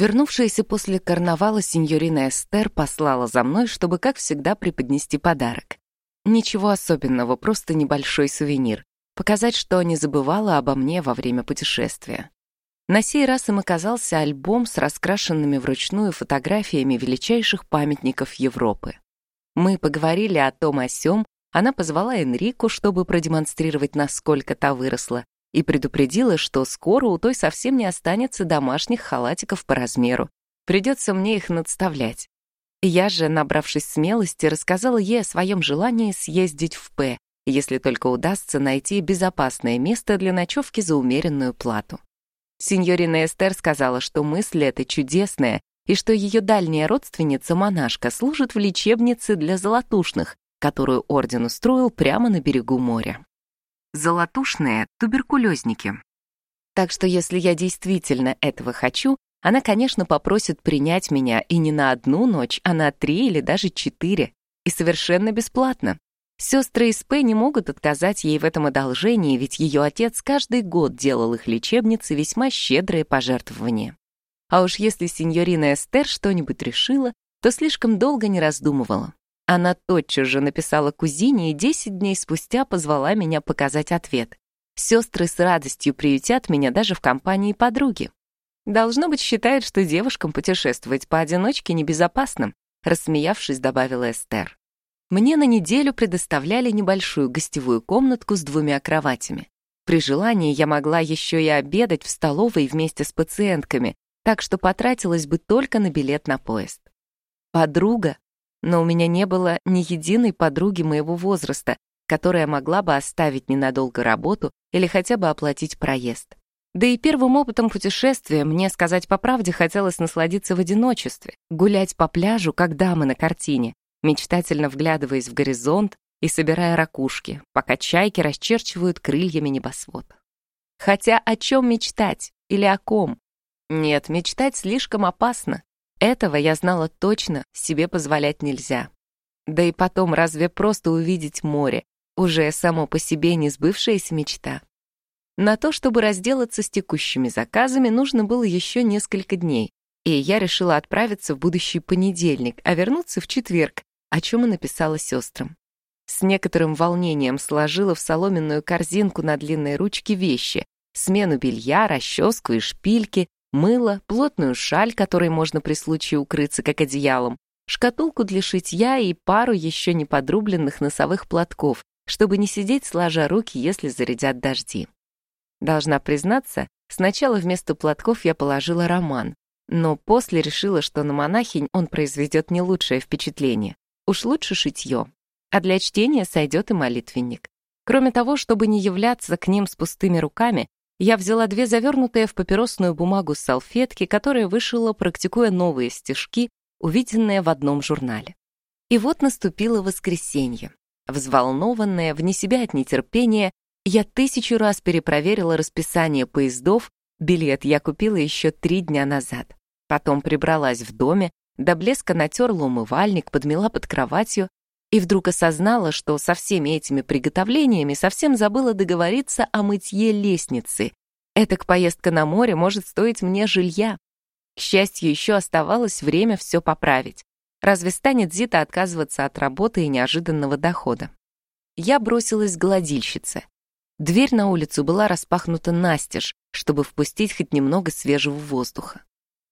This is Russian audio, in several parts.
Вернувшаяся после карнавала сеньорина Эстер послала за мной, чтобы, как всегда, преподнести подарок. Ничего особенного, просто небольшой сувенир. Показать, что не забывала обо мне во время путешествия. На сей раз им оказался альбом с раскрашенными вручную фотографиями величайших памятников Европы. Мы поговорили о том о сём, она позвала Энрику, чтобы продемонстрировать, насколько та выросла, и предупредила, что скоро у той совсем не останется домашних халатиков по размеру. Придется мне их надставлять. Я же, набравшись смелости, рассказала ей о своем желании съездить в П, если только удастся найти безопасное место для ночевки за умеренную плату. Синьорина Эстер сказала, что мысль эта чудесная, и что ее дальняя родственница-монашка служит в лечебнице для золотушных, которую орден устроил прямо на берегу моря. Золотушные — туберкулезники. Так что если я действительно этого хочу, она, конечно, попросит принять меня и не на одну ночь, а на три или даже четыре. И совершенно бесплатно. Сестры из П не могут отказать ей в этом одолжении, ведь ее отец каждый год делал их лечебнице весьма щедрые пожертвования. А уж если сеньорина Эстер что-нибудь решила, то слишком долго не раздумывала. Она тотчас же написала кузине и 10 дней спустя позвала меня показать ответ. Сестры с радостью приютят меня даже в компании подруги. Должно быть, считает, что девушкам путешествовать поодиночке небезопасно, рассмеявшись, добавила Эстер. Мне на неделю предоставляли небольшую гостевую комнатку с двумя кроватями. При желании я могла еще и обедать в столовой вместе с пациентками, так что потратилась бы только на билет на поезд. Подруга но у меня не было ни единой подруги моего возраста, которая могла бы оставить ненадолго работу или хотя бы оплатить проезд. Да и первым опытом путешествия мне, сказать по правде, хотелось насладиться в одиночестве, гулять по пляжу, как дамы на картине, мечтательно вглядываясь в горизонт и собирая ракушки, пока чайки расчерчивают крыльями небосвод. Хотя о чем мечтать или о ком? Нет, мечтать слишком опасно. Этого я знала точно, себе позволять нельзя. Да и потом, разве просто увидеть море, уже само по себе не сбывшаяся мечта? На то, чтобы разделаться с текущими заказами, нужно было еще несколько дней, и я решила отправиться в будущий понедельник, а вернуться в четверг, о чем и написала сестрам. С некоторым волнением сложила в соломенную корзинку на длинной ручке вещи, смену белья, расческу и шпильки, мыло, плотную шаль, которой можно при случае укрыться как одеялом, шкатулку для шитья и пару еще не подрубленных носовых платков, чтобы не сидеть сложа руки, если зарядят дожди. Должна признаться, сначала вместо платков я положила роман, но после решила, что на монахинь он произведет не лучшее впечатление. Уж лучше шитье. А для чтения сойдет и молитвенник. Кроме того, чтобы не являться к ним с пустыми руками, я взяла две завернутые в папиросную бумагу салфетки, которые вышила, практикуя новые стишки, увиденные в одном журнале. И вот наступило воскресенье. Взволнованная, вне себя от нетерпения, я тысячу раз перепроверила расписание поездов, билет я купила еще три дня назад. Потом прибралась в доме, до блеска натерла умывальник, подмела под кроватью и вдруг осознала, что со всеми этими приготовлениями совсем забыла договориться о мытье лестницы. Этак поездка на море может стоить мне жилья. К счастью, еще оставалось время все поправить. Разве станет Зита отказываться от работы и неожиданного дохода? Я бросилась к гладильщице. Дверь на улицу была распахнута настежь, чтобы впустить хоть немного свежего воздуха.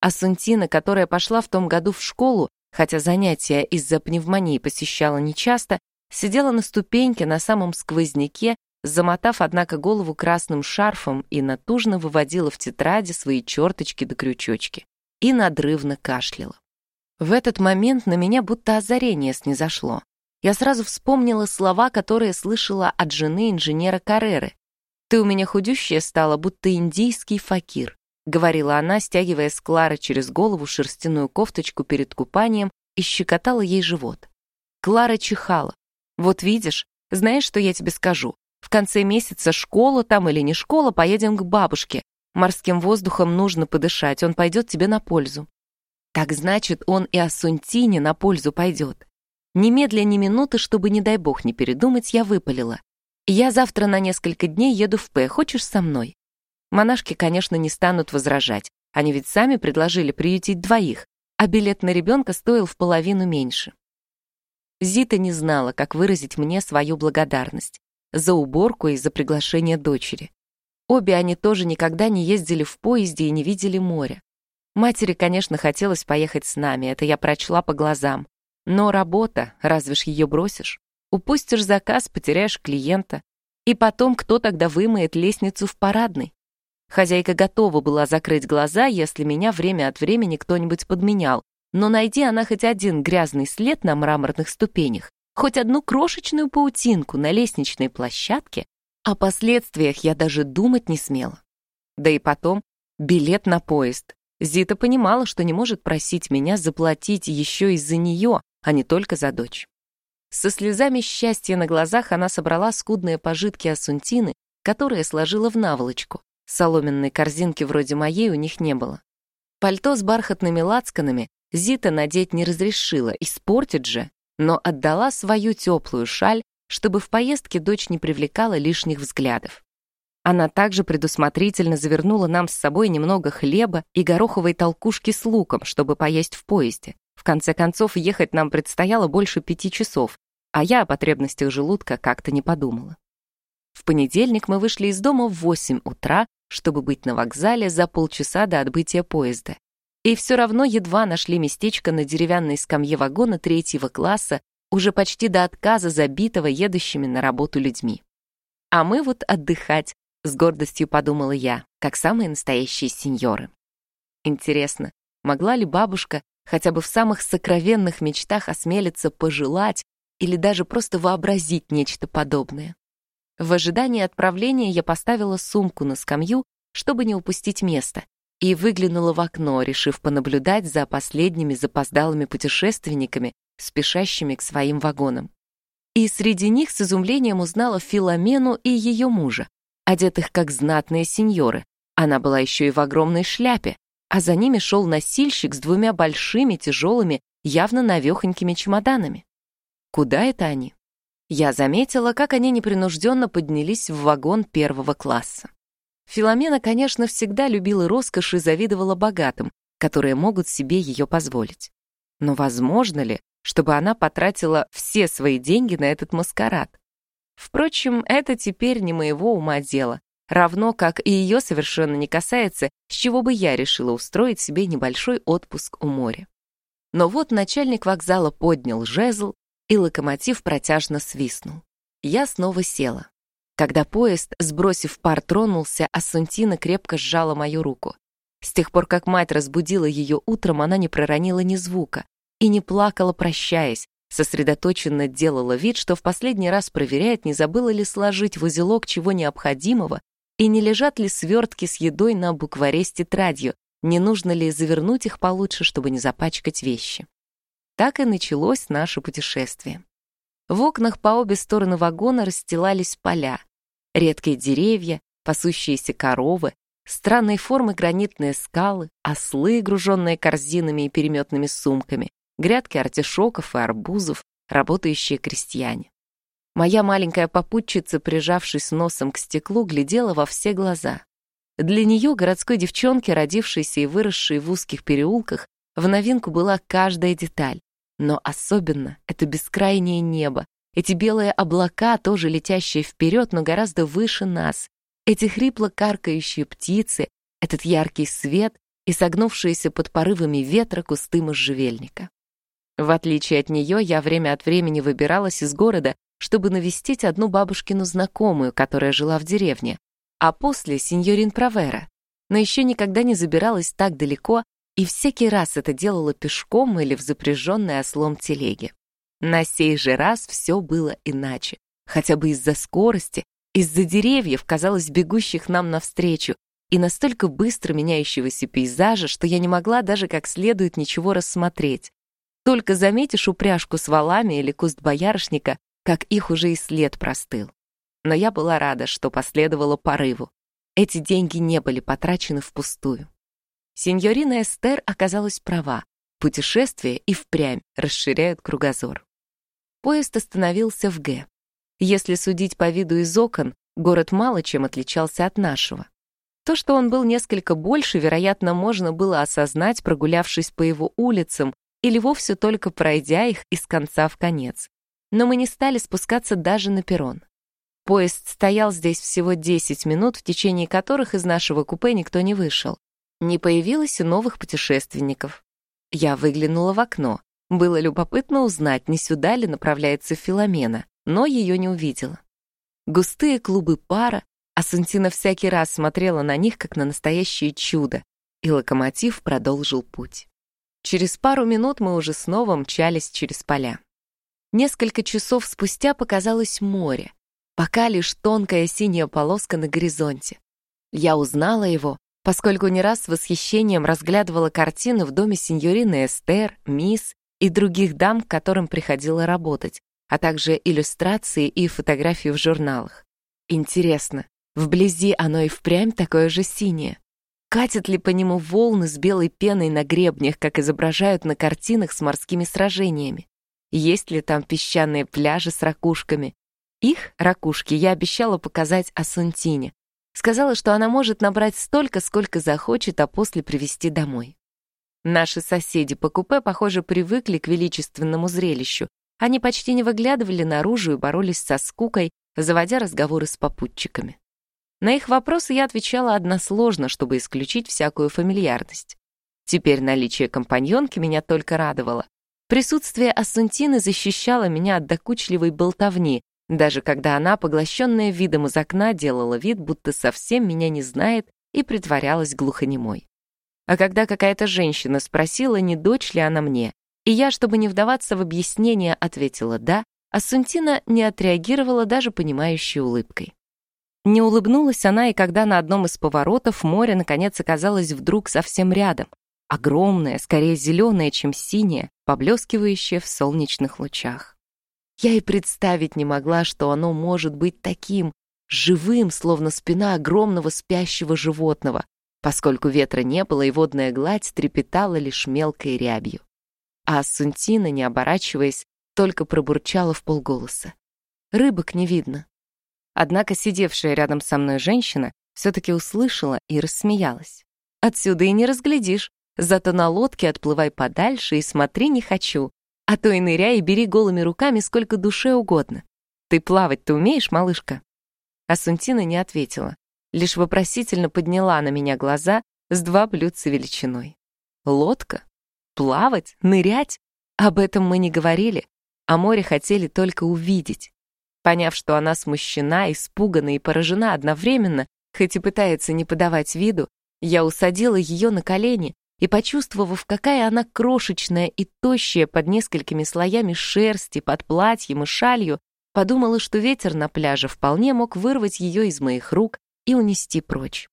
А Сунтина, которая пошла в том году в школу, хотя занятия из-за пневмонии посещала нечасто, сидела на ступеньке на самом сквозняке, замотав, однако, голову красным шарфом и натужно выводила в тетради свои черточки да крючочки. И надрывно кашляла. В этот момент на меня будто озарение снизошло. Я сразу вспомнила слова, которые слышала от жены инженера Карреры. «Ты у меня худющая стала, будто индийский факир», — говорила она, стягивая с Клары через голову шерстяную кофточку перед купанием и щекотала ей живот. Клара чихала. «Вот видишь, знаешь, что я тебе скажу? В конце месяца школа там или не школа, поедем к бабушке. Морским воздухом нужно подышать, он пойдет тебе на пользу». Так значит, он и о Сунтине на пользу пойдет. Немедля ни минуты, чтобы, не дай бог, не передумать, я выпалила. «Я завтра на несколько дней еду в П, хочешь со мной?» Монашки, конечно, не станут возражать. Они ведь сами предложили приютить двоих, а билет на ребенка стоил в половину меньше. Зита не знала, как выразить мне свою благодарность за уборку и за приглашение дочери. Обе они тоже никогда не ездили в поезде и не видели моря. Матери, конечно, хотелось поехать с нами, это я прочла по глазам. Но работа, разве ж ее бросишь? Упустишь заказ, потеряешь клиента. И потом, кто тогда вымоет лестницу в парадной? Хозяйка готова была закрыть глаза, если меня время от времени кто-нибудь подменял, но найди она хоть один грязный след на мраморных ступенях, хоть одну крошечную паутинку на лестничной площадке, о последствиях я даже думать не смела. Да и потом, билет на поезд. Зита понимала, что не может просить меня заплатить еще из-за нее, а не только за дочь. Со слезами счастья на глазах она собрала скудные пожитки Асунтины, которые сложила в наволочку, Соломенной корзинки вроде моей у них не было. Пальто с бархатными лацканами Зита надеть не разрешила, испортит же, но отдала свою теплую шаль, чтобы в поездке дочь не привлекала лишних взглядов. Она также предусмотрительно завернула нам с собой немного хлеба и гороховой толкушки с луком, чтобы поесть в поезде. В конце концов, ехать нам предстояло больше пяти часов, а я о потребностях желудка как-то не подумала. В понедельник мы вышли из дома в 8 утра, чтобы быть на вокзале за полчаса до отбытия поезда. И все равно едва нашли местечко на деревянной скамье вагона третьего класса, уже почти до отказа забитого едущими на работу людьми. А мы вот отдыхать, с гордостью подумала я, как самые настоящие сеньоры. Интересно, могла ли бабушка хотя бы в самых сокровенных мечтах осмелиться пожелать или даже просто вообразить нечто подобное? В ожидании отправления я поставила сумку на скамью, чтобы не упустить место, и выглянула в окно, решив понаблюдать за последними запоздалыми путешественниками, спешащими к своим вагонам. И среди них с изумлением узнала Филомену и ее мужа, одетых как знатные сеньоры. Она была еще и в огромной шляпе, а за ними шел носильщик с двумя большими, тяжелыми, явно навехонькими чемоданами. Куда это они? Я заметила, как они непринужденно поднялись в вагон первого класса. Филомена, конечно, всегда любила роскошь и завидовала богатым, которые могут себе ее позволить. Но возможно ли, чтобы она потратила все свои деньги на этот маскарад? Впрочем, это теперь не моего ума дело, равно как и ее совершенно не касается, с чего бы я решила устроить себе небольшой отпуск у моря. Но вот начальник вокзала поднял жезл, и локомотив протяжно свистнул. Я снова села. Когда поезд, сбросив пар, тронулся, Ассунтина крепко сжала мою руку. С тех пор, как мать разбудила ее утром, она не проронила ни звука и не плакала, прощаясь, сосредоточенно делала вид, что в последний раз проверяет, не забыла ли сложить в узелок чего необходимого и не лежат ли свертки с едой на букваре с тетрадью, не нужно ли завернуть их получше, чтобы не запачкать вещи. Так и началось наше путешествие. В окнах по обе стороны вагона расстилались поля, редкие деревья, пасущиеся коровы, странной формы гранитные скалы, ослы, груженные корзинами и переметными сумками, грядки артишоков и арбузов, работающие крестьяне. Моя маленькая попутчица, прижавшись носом к стеклу, глядела во все глаза. Для нее, городской девчонке, родившейся и выросшей в узких переулках, в новинку была каждая деталь. Но особенно это бескрайнее небо, эти белые облака, тоже летящие вперед, но гораздо выше нас, эти хрипло каркающие птицы, этот яркий свет и согнувшиеся под порывами ветра кусты можжевельника. В отличие от нее, я время от времени выбиралась из города, чтобы навестить одну бабушкину знакомую, которая жила в деревне, а после — сеньорин Провера, но еще никогда не забиралась так далеко, и всякий раз это делала пешком или в запряженной ослом телеге. На сей же раз все было иначе, хотя бы из-за скорости, из-за деревьев, казалось, бегущих нам навстречу, и настолько быстро меняющегося пейзажа, что я не могла даже как следует ничего рассмотреть. Только заметишь упряжку с валами или куст боярышника, как их уже и след простыл. Но я была рада, что последовало порыву. Эти деньги не были потрачены впустую. Сеньорина Эстер оказалась права. Путешествия и впрямь расширяют кругозор. Поезд остановился в Г. Если судить по виду из окон, город мало чем отличался от нашего. То, что он был несколько больше, вероятно, можно было осознать, прогулявшись по его улицам или вовсе только пройдя их из конца в конец. Но мы не стали спускаться даже на перрон. Поезд стоял здесь всего 10 минут, в течение которых из нашего купе никто не вышел. Не появилось и новых путешественников. Я выглянула в окно. Было любопытно узнать, не сюда ли направляется Филомена, но ее не увидела. Густые клубы пара, а Сантина всякий раз смотрела на них, как на настоящее чудо, и локомотив продолжил путь. Через пару минут мы уже снова мчались через поля. Несколько часов спустя показалось море, пока лишь тонкая синяя полоска на горизонте. Я узнала его, поскольку не раз с восхищением разглядывала картины в доме сеньорины Эстер, мисс и других дам, к которым приходила работать, а также иллюстрации и фотографии в журналах. Интересно, вблизи оно и впрямь такое же синее? Катят ли по нему волны с белой пеной на гребнях, как изображают на картинах с морскими сражениями? Есть ли там песчаные пляжи с ракушками? Их, ракушки, я обещала показать Асунтине. Сказала, что она может набрать столько, сколько захочет, а после привезти домой. Наши соседи по купе, похоже, привыкли к величественному зрелищу. Они почти не выглядывали наружу и боролись со скукой, заводя разговоры с попутчиками. На их вопросы я отвечала односложно, чтобы исключить всякую фамильярность. Теперь наличие компаньонки меня только радовало. Присутствие Ассунтины защищало меня от докучливой болтовни, даже когда она, поглощенная видом из окна, делала вид, будто совсем меня не знает и притворялась глухонемой. А когда какая-то женщина спросила, не дочь ли она мне, и я, чтобы не вдаваться в объяснение, ответила «да», а Сунтина не отреагировала даже понимающей улыбкой. Не улыбнулась она, и когда на одном из поворотов море наконец оказалось вдруг совсем рядом, огромное, скорее зеленое, чем синее, поблескивающее в солнечных лучах. Я и представить не могла, что оно может быть таким, живым, словно спина огромного спящего животного, поскольку ветра не было и водная гладь трепетала лишь мелкой рябью. А Ассунтина, не оборачиваясь, только пробурчала в полголоса. Рыбок не видно. Однако сидевшая рядом со мной женщина все-таки услышала и рассмеялась. Отсюда и не разглядишь, зато на лодке отплывай подальше и смотри не хочу, а то и ныряй и бери голыми руками сколько душе угодно. Ты плавать-то умеешь, малышка?» Асунтина не ответила, лишь вопросительно подняла на меня глаза с два блюдца величиной. «Лодка? Плавать? Нырять? Об этом мы не говорили, а море хотели только увидеть». Поняв, что она смущена, испугана и поражена одновременно, хоть и пытается не подавать виду, я усадила ее на колени и, почувствовав, какая она крошечная и тощая под несколькими слоями шерсти, под платьем и шалью, подумала, что ветер на пляже вполне мог вырвать ее из моих рук и унести прочь.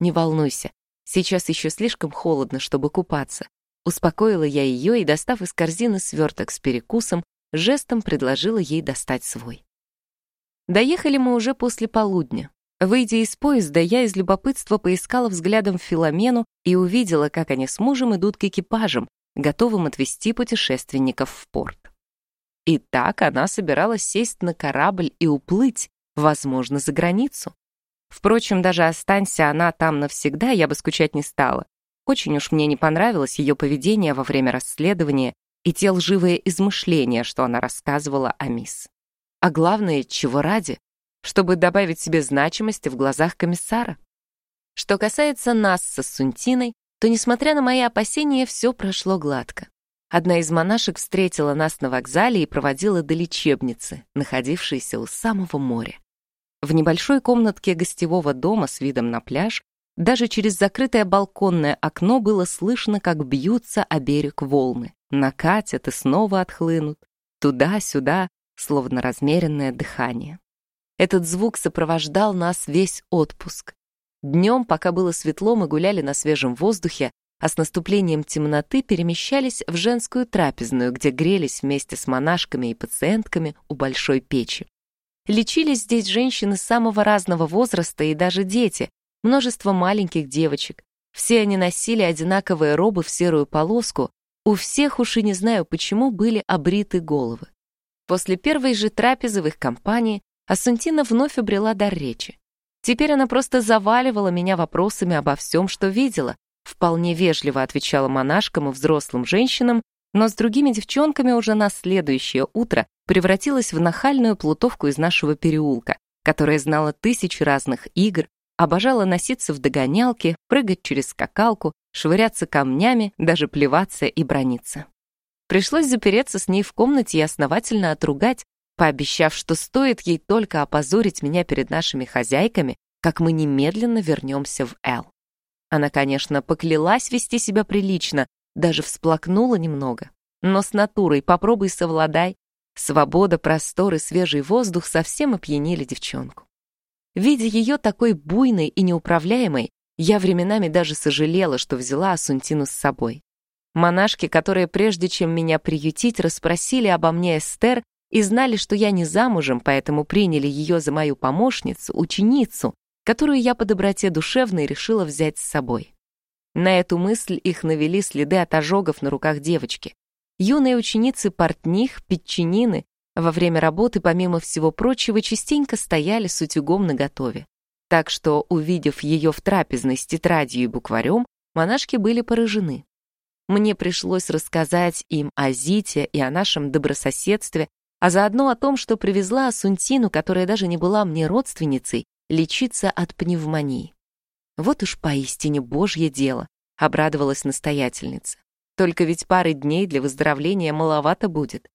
«Не волнуйся, сейчас еще слишком холодно, чтобы купаться». Успокоила я ее и, достав из корзины сверток с перекусом, жестом предложила ей достать свой. Доехали мы уже после полудня. Выйдя из поезда, я из любопытства поискала взглядом Филомену и увидела, как они с мужем идут к экипажам, готовым отвезти путешественников в порт. И так она собиралась сесть на корабль и уплыть, возможно, за границу. Впрочем, даже останься она там навсегда, я бы скучать не стала. Очень уж мне не понравилось ее поведение во время расследования и те лживые измышления, что она рассказывала о мисс. А главное, чего ради? Чтобы добавить себе значимости в глазах комиссара. Что касается нас со Сунтиной, то, несмотря на мои опасения, все прошло гладко. Одна из монашек встретила нас на вокзале и проводила до лечебницы, находившейся у самого моря. В небольшой комнатке гостевого дома с видом на пляж даже через закрытое балконное окно было слышно, как бьются о берег волны, накатят и снова отхлынут, туда-сюда, словно размеренное дыхание. Этот звук сопровождал нас весь отпуск. Днем, пока было светло, мы гуляли на свежем воздухе, а с наступлением темноты перемещались в женскую трапезную, где грелись вместе с монашками и пациентками у большой печи. Лечились здесь женщины самого разного возраста и даже дети, множество маленьких девочек. Все они носили одинаковые робы в серую полоску, у всех уж и не знаю почему были обриты головы. После первой же трапезы в их компании Ассунтина вновь обрела дар речи. Теперь она просто заваливала меня вопросами обо всем, что видела, вполне вежливо отвечала монашкам и взрослым женщинам, но с другими девчонками уже на следующее утро превратилась в нахальную плутовку из нашего переулка, которая знала тысячи разных игр, обожала носиться в догонялке, прыгать через скакалку, швыряться камнями, даже плеваться и брониться. Пришлось запереться с ней в комнате и основательно отругать, пообещав, что стоит ей только опозорить меня перед нашими хозяйками, как мы немедленно вернемся в Эл. Она, конечно, поклялась вести себя прилично, даже всплакнула немного. Но с натурой попробуй совладай. Свобода, простор и свежий воздух совсем опьянили девчонку. Видя ее такой буйной и неуправляемой, я временами даже сожалела, что взяла Асунтину с собой. Монашки, которые прежде чем меня приютить, расспросили обо мне Эстер и знали, что я не замужем, поэтому приняли ее за мою помощницу, ученицу, которую я по доброте душевной решила взять с собой. На эту мысль их навели следы от ожогов на руках девочки. Юные ученицы портних, петчинины во время работы, помимо всего прочего, частенько стояли с утюгом наготове. Так что, увидев ее в трапезной с тетрадью и букварем, монашки были поражены. Мне пришлось рассказать им о Зите и о нашем добрососедстве, а заодно о том, что привезла Асунтину, которая даже не была мне родственницей, лечиться от пневмонии. Вот уж поистине божье дело, обрадовалась настоятельница. Только ведь пары дней для выздоровления маловато будет.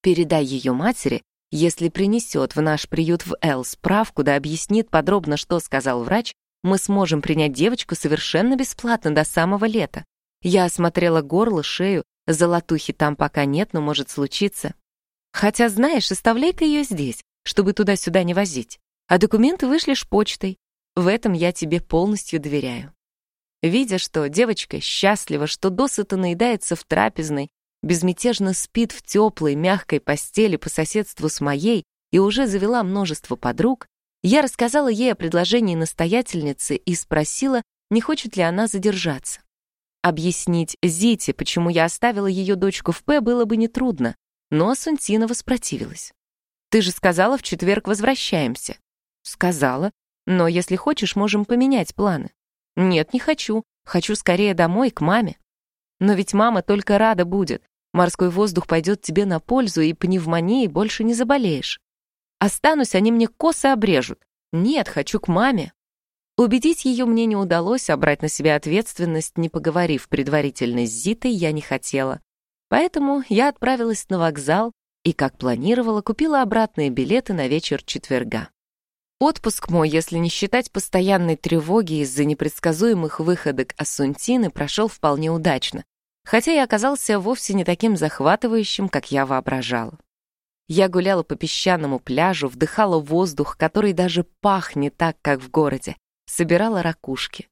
Передай ее матери, если принесет в наш приют в Эл справку да объяснит подробно, что сказал врач, мы сможем принять девочку совершенно бесплатно до самого лета. Я осмотрела горло, шею, золотухи там пока нет, но может случиться. Хотя, знаешь, оставляй-ка ее здесь, чтобы туда-сюда не возить. А документы вышлешь почтой. В этом я тебе полностью доверяю. Видя, что девочка счастлива, что досыта наедается в трапезной, безмятежно спит в теплой, мягкой постели по соседству с моей и уже завела множество подруг, я рассказала ей о предложении настоятельницы и спросила, не хочет ли она задержаться. Объяснить Зите, почему я оставила ее дочку в П, было бы нетрудно, но Сунтина воспротивилась. «Ты же сказала, в четверг возвращаемся». «Сказала, но если хочешь, можем поменять планы». «Нет, не хочу. Хочу скорее домой, к маме». «Но ведь мама только рада будет. Морской воздух пойдет тебе на пользу, и пневмонией больше не заболеешь. Останусь, они мне косы обрежут. Нет, хочу к маме. Убедить ее мне не удалось, а брать на себя ответственность, не поговорив предварительно с Зитой, я не хотела. Поэтому я отправилась на вокзал и, как планировала, купила обратные билеты на вечер четверга. Отпуск мой, если не считать постоянной тревоги из-за непредсказуемых выходок Ассунтины, прошел вполне удачно хотя и оказался вовсе не таким захватывающим, как я воображала. Я гуляла по песчаному пляжу, вдыхала воздух, который даже пах не так, как в городе, собирала ракушки.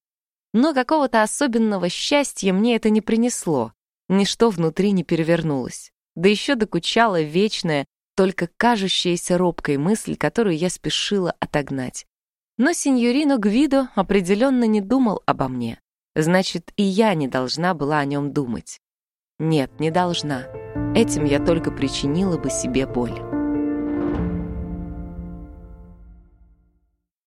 Но какого-то особенного счастья мне это не принесло, ничто внутри не перевернулось. Да еще докучала вечная, только кажущаяся робкой мысль, которую я спешила отогнать. Но сеньорино Гвидо определенно не думал обо мне. Значит, и я не должна была о нем думать. Нет, не должна. Этим я только причинила бы себе боль.